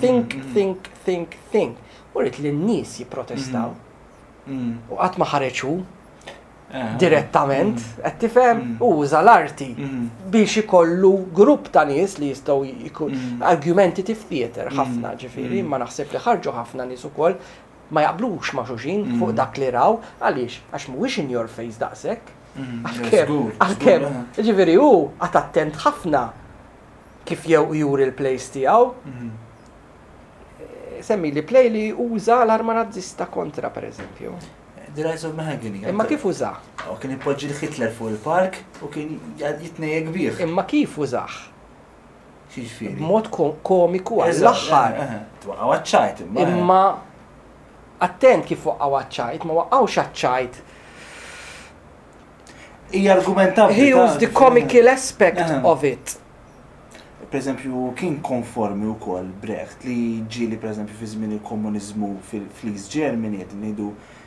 Think, think, think, think. U rrit li n-nies jipprotestaw. U qatt ma ħareġu eh. direttament, qed tifhem uża l-arti biex ikollu grupp ta' nies li jistgħu jkun argumentative theater ħafna ġifieri, ma naħseb li ħarġu ħafna nies ukoll ma jaqblux ma' xulxin fuq dak li raw, għaliex? Għax mhuwiex in your face daqshekk. Għalkemm, jiġifieri hu għad attent ħafna kif juri l-plays tiegħu. Semmili play li uża l-arma Nazzista kontra pereżempju. The Rise of Mahogany. Imma kif użah? U kien ipoġġi l-Hitler fuq il-palk u kien jitnejjek bih. Imma kif użah? X'jiġifieri? B'mod komiku għall-aħħar. Twaqgħu għaċ-ċajt imma. Imma attent kif waqgħu għaċ-ċajt, ma waqgħux għaċ-ċajt. Hija argumentabbli. He was the comical aspect of it. Pereżempju, kien konformi wkoll Brecht li ġieli pereżempju fi żmien il-komuniżmu fl-East Germany qed ngħidu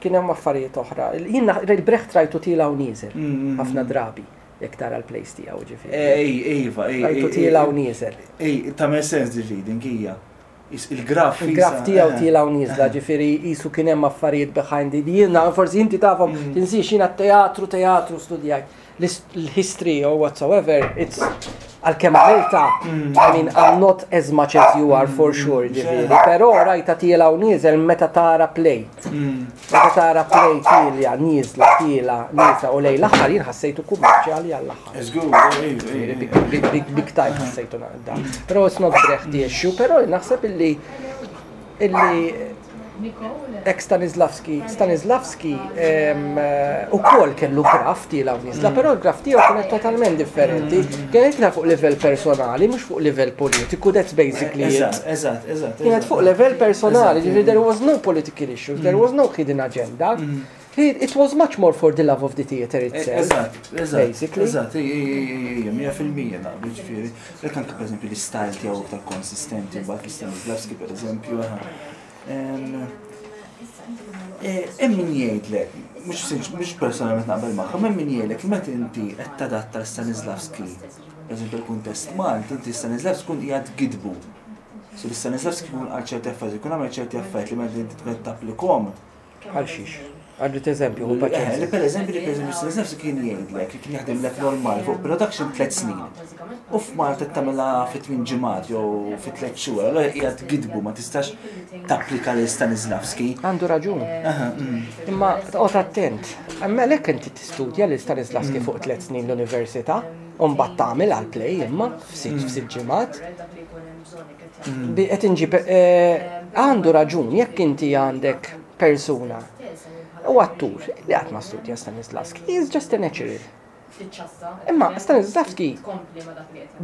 Kien hemm affarijiet oħra. Jien rajt Brecht rajtu tiela' u nieżel ħafna drabi, jekk tara l-plays tiegħu ġifieri. Ej, iva, ej. Rajtu tiela' u nieżel. Ej, tagħmel sens di reading hija. Il-graf fih. Il-graf tiegħu tiela' u nieżla, ġifieri qisu kien hemm affarijiet behind it. Jiena, forsi inti tafhom, tinsiex jiena teatru, teatru studjajt. l-history or whatsoever, it's għal-kem għamilta, I mean, I'm not as much as you are for sure, mm, ġifiri, pero rajta tila u nizel meta tara play. Mm. Meta tara play tilja, nizla, tila, nizla, u lej l-axar jien ħassejtu kummerċjali għall-axar. Big time ħassejtu naqda. Pero it's not breħti issue, pero naħseb illi illi Hekk Stanislavski, Stanislavski ukoll kellu graf tiegħu niżla, però l-graf tiegħu kienet totalment differenti. Kienet ikna fuq livell personali, mhux fuq livell politiku, that's basically it. Eżatt, eżatt, eżatt. Kienet fuq livell personali, ġifieri there was no political issue, there was no hidden agenda. Mm-hmm. Hi, it was much more for the love of the theatre itself. Eżatt, eżatt, eżatt, ej, ej, ej, ej, ej, mija fil-mija naqbel ġifieri. Jekk anke pereżempju l-istyle tiegħu aktar konsistenti mbagħad li Stanislavski pereżempju. Hemm min jgħidlek, mhux personalment naqbel magħha, hemm min jgħidlek meta inti qed tadatta Stanislavski, pereżempju l-kuntest Malti, inti Stanislavski kun qiegħed gidbu. So Stanislavski kun għal ċerti affarijiet, kun għamel ċerti affarijiet li meta inti tkun qed tapplikom Għal xiex? Għal rrit eżempju, u paċenza. Li per eżempju, li per eżempju, s-sens nefsu kien jgħidlek li kien jaħdem lek normal fuq production tlet snin. U f'Malta t-tamela fit min ġimat jew fit tlet xhur, allora hija tgidbu ma tistax tapplika l Stanislavski. Għandu raġun. Mm. Imma tqgħod attent. Imma lek inti tistudja l Stanislavski mm. fuq tlet snin l-università, u mbagħad tagħmel għal play imma f'sitt mm. ġimgħat. Bi qed inġi għandu raġun jekk inti għandek persuna u attur li qatt ma studja Stanislavski, he is just a natural. Imma Stanislavski,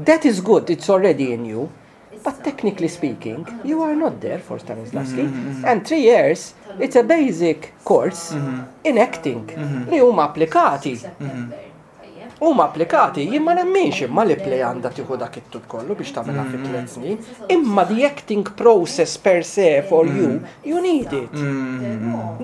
that is good, it's already in you, but technically speaking, you are not there for Stanislavski. Mm-hmm. And three years, it's a basic course mm-hmm. in acting mm-hmm. li huma applikati Huma applikati, jien ma nemminx imma li play għandha tieħu dak it-tul kollu biex tagħmilha fi tliet snin, imma the acting process per se for you, you need it.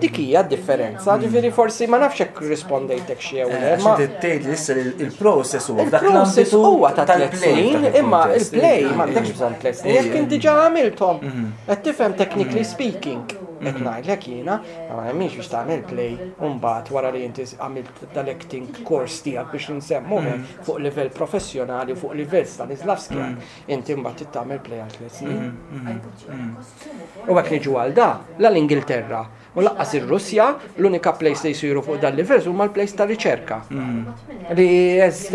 Dik hija d-differenza, ġifieri forsi ma nafx hekk rrispondejtek xi jew le. Ma tgħid li issa il-process huwa dak l-ambitu huwa ta' tliet snin, imma il-play m'għandekx bżonn tliet snin, jekk inti ġa għamilthom. Qed tifhem technically speaking. Qed ngħidlek jiena, ma nemminx biex tagħmel play u mbagħad wara li inti għamilt tal-acting course tiegħek biex insemmu hekk mm. fuq livell professjonali u fuq livell Stanislavski mm. inti mbagħad trid tagħmel play għal tliet snin. Mm, u hekk niġu għal da, la l-Ingilterra u laqqas ir-Russja l-unika place li jsiru fuq dan livell huma l-place ta' riċerka. Li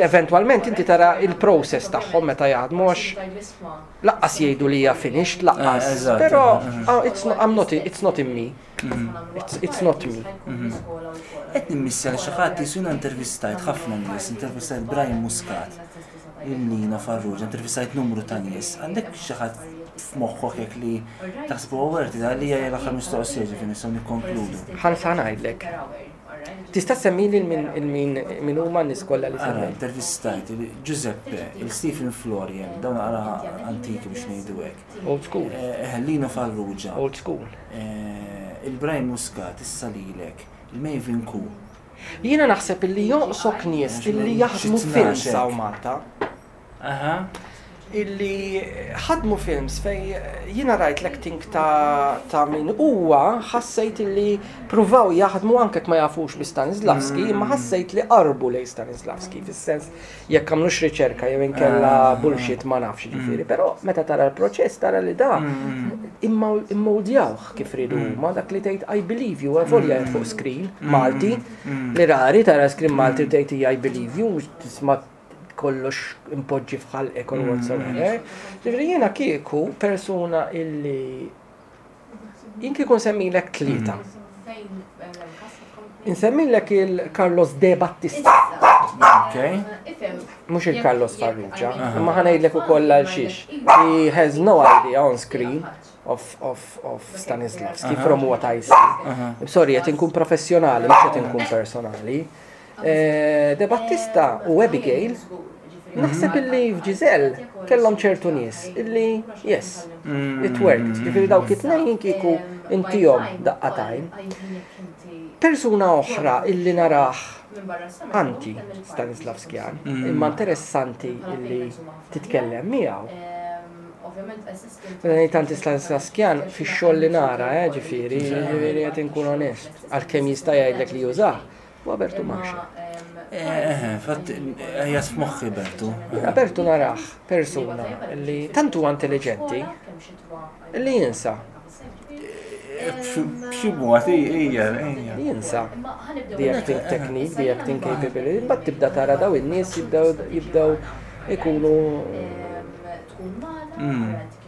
eventwalment inti tara il-process tagħhom meta jaħdmu għax laqqas jgħidu li hija finished laqqas. Eh, Però eh. ah, it's not in me. It's not me. Qed nimmissja li xi ħadd jisuna intervistajt ħafna nies, intervistajt Brian Muscat, il-Nina Farrugia, intervistajt numru ta' nies. Għandek xi ħadd f'moħħok hekk li taħseb huwa werti da li hija l-aħħar mistoqsija ġifieri nistgħu nikkonkludu. Ħalsa ngħidlek. Tista' semmili min huma n-nies kollha li semmejt. Intervistajt Giuseppe, il-Stephen Florian, dawn għara antiki biex ngħidu hekk. Old school. Ħellina Farrugia. Old school. Il-Brian Muscat issa lilek. Il-Mavin Ku. Jiena naħseb illi jonqsok nies illi jaħdmu films hawn Malta. Aha. Illi ħadmu films fejn jiena rajt l-acting ta' min huwa ħassejt illi pruvaw jaħdmu anke jekk ma jafux bi Stanislavski, imma ħassejt li qarbu lejn Stanislavski fis-sens Jekk għamlux riċerka jew inkella bullshit ma nafx ġifieri, però meta tara l-proċess tara li da immoldjawh kif ridu huma dak li tgħid I believe you avolja qed fuq screen Malti li rari tara screen Malti u tgħid I believe you tisma' kollox impoġġi f'ħalqek or whatsoever. Ġifieri jiena kieku persuna illi Jien kieku nsemmilek tlieta. Insemmilek il-Carlos De Battista. Okay. Mux il-Carlos Farrugia, imma ħanajdlek u koll għal xiex. He has no idea on screen of, of, of Stanislavski from what I see. Sorry, jett inkun professjonali, mux jett inkun personali. Eh, De Battista u Abigail Naħseb illi f'Ġizel kellhom ċertu nies illi yes, mm. it worked. Ġifieri dawk it-tnejn kieku intihom daqqa tajn. Persuna oħra illi naraħ anti Stanislav Skjan, mm. imma interessanti illi titkellem miegħu. Ovvjament, tanti Stanislav Skjan fi xogħol li nara, eh, ġifieri, ġifieri qed inkun onest, għalkemm jista' jgħidlek li jużah Wa Bertu Maxa. Eh, fatt, għajas moħħi Bertu. Mela, Bertu narax persuna li tantu intelligenti li jinsa. Eh, b'xi mod, ija, ija. Jinsa. The acting eh, technique, the acting capability, bat tibda tara daw in-nies jibdew jibdew ikunu. Mm.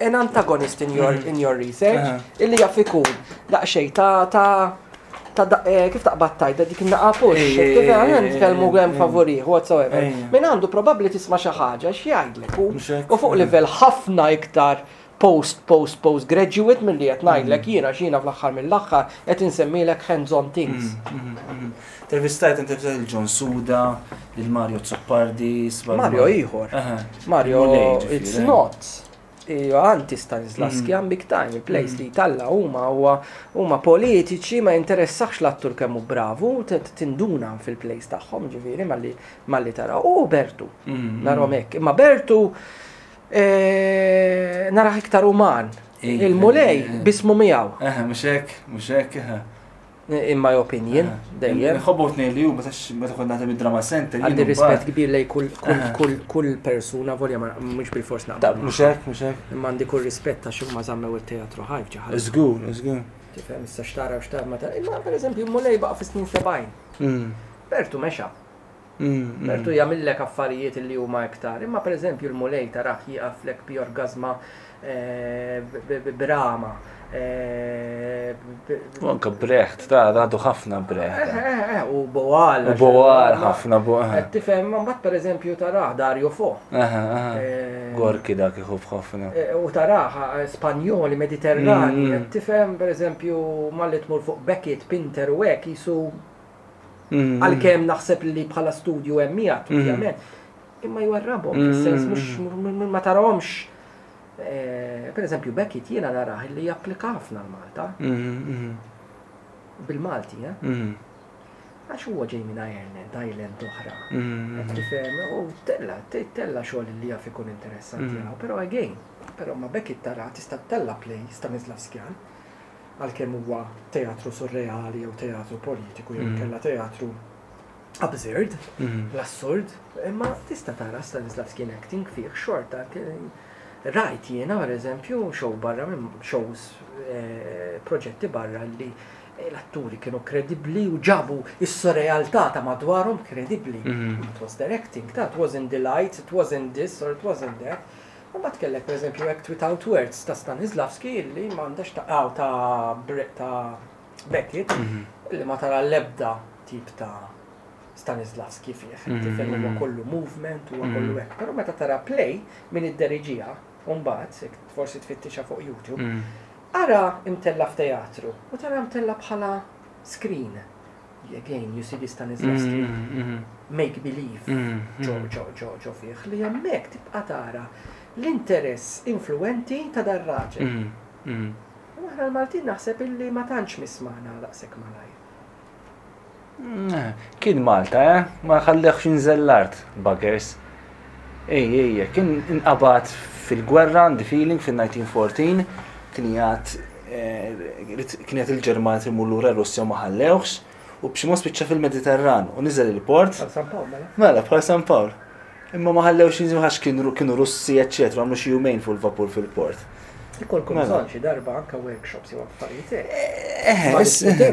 an antagonist in your, in your research, illi jaf ikun daqxej ta' ta' ta' da- eh, kif taqbad tajda dik naqa push, Ej, ej, kif ej, għan ej, nitkellmu ej, għem ej. favorih, whatsoever. Ej. Min għandu probabli tisma xi ħaġa x'jgħidlek u Mhux hekk? u fuq livell ħafna iktar post post post graduate milli qed ngħidlek jiena x'jiena fl-aħħar mill-aħħar qed insemmilek hands-on things. Intervistajt intervistajt lil John Suda, lil Mario Zuppardi, Sval. Mario ieħor. Aha. Mario Mulej, ġifieri, it's eh. not. Io anti Stanislavski għan big time, il-place li jtalla huma huwa huma politiċi ma jinteressax l-attur kemm hu bravu, t- t- tinduna fil-place tagħhom ġifieri malli malli tara. U Bertu, narhom hekk. Imma Bertu eh, naraħ iktar uman. Ej, Il-mulej ej, ej. bismu miegħu. Aha, mhux hekk, mhux hekk, aha. In my opinion, dejjem. Nħobbu tnejn li hu, ma sax meta kont naħdem id-drama center. Għandi rispett kbir lej kull persuna, volja mhux bil-fors naqbel. Mhux hekk, mhux hekk. Imma għandi kull rispett ta' xumma żammew it-teatru ħajf ġaħal. Żgur, żgur. Tifhem, issa xtara u xtara ma ta' imma pereżempju mulej baqa' fis-snin 70. Bertu mexa. Mertu jagħmillek affarijiet li huma iktar, imma pereżempju l-Mulej tarah jieqaflek bi orgażma b'rama. U anke breħt, ta' għadu ħafna breħt. U bowal. U bowal ħafna bowal. Qed tifhem, mbagħad pereżempju tarah Dario Fo. Gorki dak iħobb ħafna. U tarah Spanjoli, Mediterrani, qed tifhem pereżempju malli tmur fuq Beckett, Pinter u hekk jisu Mm. Għalkemm naħseb li bħala studju hemm miegħek, mm. ovvjament. Imma jwarrabhom, mm. fis-sens mhux ma tarahomx. Eh, per eżempju, Beckett jiena narah li japplika ħafna l-Malta. Bil-Malti, eh? Għax huwa ġej minn Ireland, Ireland oħra. Tifhem, u tella, tella xogħol li jaf ikun interessanti, però again, però ma Beckett tara tista' tella play, Stanislav Skjan. għalkemm huwa teatru surreali jew teatru politiku jew inkella teatru absurd, l-assurd, imma tista' tara Stanislavski in acting fih xorta rajt jiena pereżempju show barra minn shows eh, proġetti barra li l-atturi kienu kredibbli u ġabu is-surrealtà ta' madwarhom kredibbli. It was their acting, that wasn't the lights, it wasn't this or it wasn't that. U mbagħad kellek pereżempju hekk Without Words ta' Stanislavski illi m'għandha x'taqgħu ta' Brecht ta' Beckett illi ma tara l-ebda tip ta' Stanislavski fih. Tifhem huwa kollu movement, huwa kollu hekk. Però meta tara play min idderiġiha, u mbagħad jekk forsi tfittixha fuq YouTube, ara mtella' f'teatru u tara mtella' bħala screen. again, you see this Stanislavski, make believe, ġo fih, li jemmek tibqa tara l-interess influenti ta' dar raġel. Maħna l-Maltin naħseb illi ma tantx mismana daqshekk malaj. Kien Malta, eh? Ma ħalliħx inżel l-art, buggers. Ej, ej, jekk inqabad fil-gwerra għandi feeling fin-1914 kien jgħat eh, kien jgħat il-Ġermanja timur lura r-Russja u ma ħallewx u b'xi mod spiċċa fil-Mediterran u niżel il-port. Mela. mela, bħal San Pawl. Imma ma ħallewx jinżmu għax kienu Russi, eċċetera, għamlu xi jumejn fuq il-vapur fil-port. Ikolkom mela. bżonn xi darba anke workshops jew affarijiet. Eh, eh,